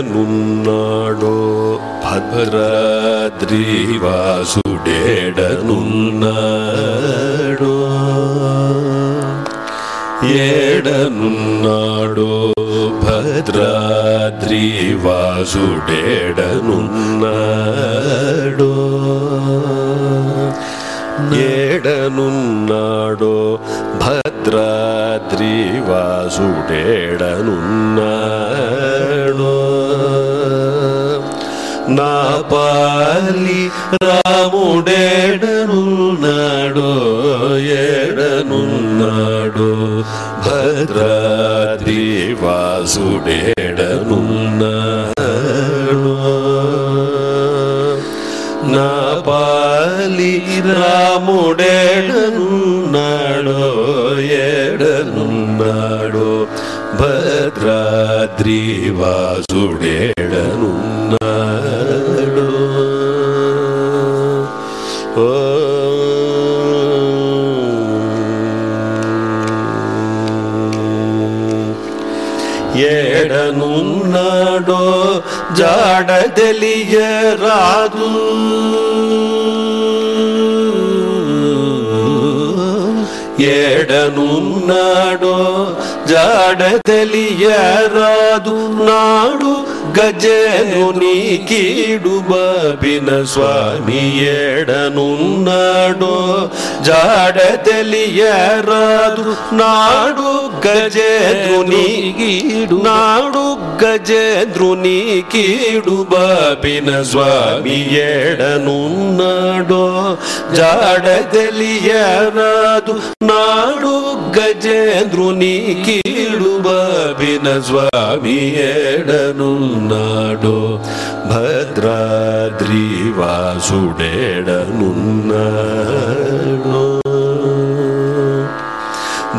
ఏడనున్నాడో భద్రాద్రివాసుడేడనున్నాడో. ఏడనున్నాడో భద్రాద్రివాసుడేడనున్నాడో ఏడనున్నాడో భద్రాద్రివాసుడేడనున్నాడో నా పాలి రాముడేడనున్నాడో. ఏడనున్నాడో భద్రాద్రివాసుడేడనున్నాడో నా పాలి రాముడేడనున్నాడో ఏడనున్నాడో ఏడనున్నాడో జాడ తెలియరాదు ఏడనున్నాడో జాడ తెలియరాదు నాడు గజనుని కీడు బాబిన స్వామి ఏడనున్నాడో జాడ తెలియరాదు నాడు గజేంద్రుని కీడు నాడు గజేంద్రుని కీడు బాబిన స్వామి ఏడనున్నాడో జాడ తెలియరాదు నాడు గజేంద్రుని కీడు బాబిన స్వామి ఏడనున్నాడో భద్రాద్రి వాసుడేడనున్నాడో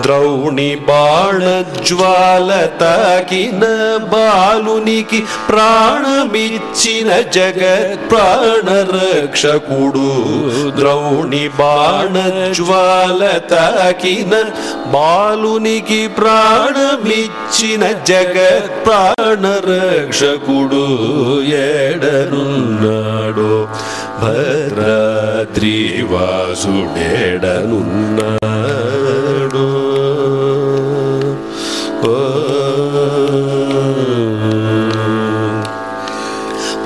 ద్రౌణి బాణజ్వాల తాకిన బాలునికి ప్రాణమిచ్చిన జగత్ ప్రాణరక్షకుడు ద్రౌణి బాణజ్వాల తాకిన బాలునికి ప్రాణమిచ్చిన జగత్ ప్రాణరక్షకుడు ఏడనున్నాడు. భద్రాద్రి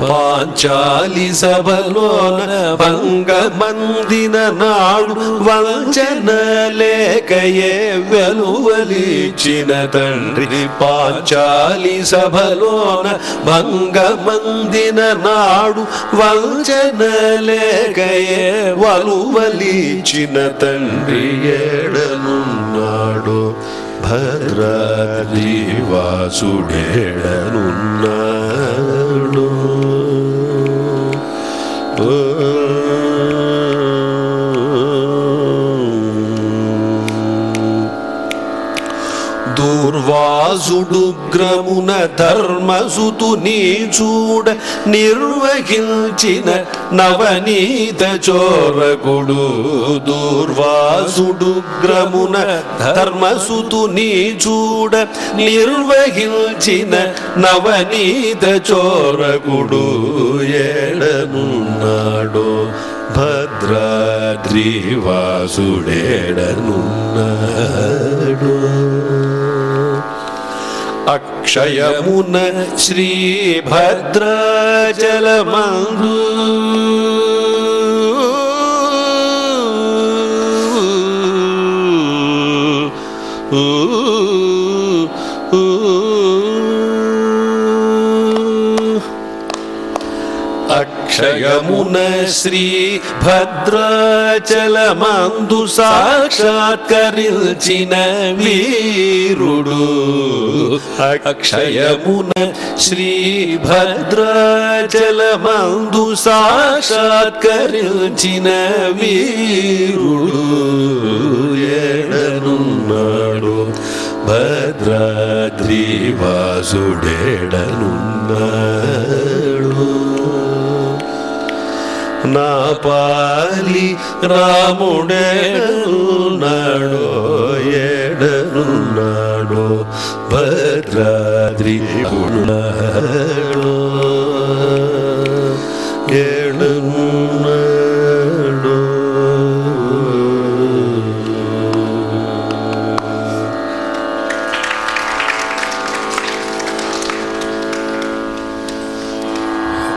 పాంచాలి సభలోన భంగమందిన నాడు వంచన లేకయే వెలువలిచిన తండ్రి. పాంచాలి సభలోన భంగమందిన నాడు వంచన లేకయే వలువలిచిన తండ్రి. ఏడనున్నాడు భద్రాద్రి దూర్వాసుడుగ్రమున ధర్మసుతుని చూడ నిర్వహించిన నవనీత చోరకుడు. దూర్వాసుడుగ్రమున ధర్మసుతుని చూడ నిర్వహించిన నవనీత చోరకుడు. ఏడనున్నాడో భద్రాద్రివాసుడేడనున్నా अक्षयमुन श्रीभद्राचलम భద్రాచలమందు అక్షయమున శ్రీ భద్రాచలమందు సాక్షాత్కరించిన వీరుడు అక్షయమున శ్రీ భద్రాచలమందు సాక్షాత్కరించిన వీరుడు ఏడనున్నాడు భద్రాద్రి నా పాలి రాముడేడున్నాడో ఏడనున్నాడో భద్రాద్రి ఉన్నాడో ఏడున్నాడో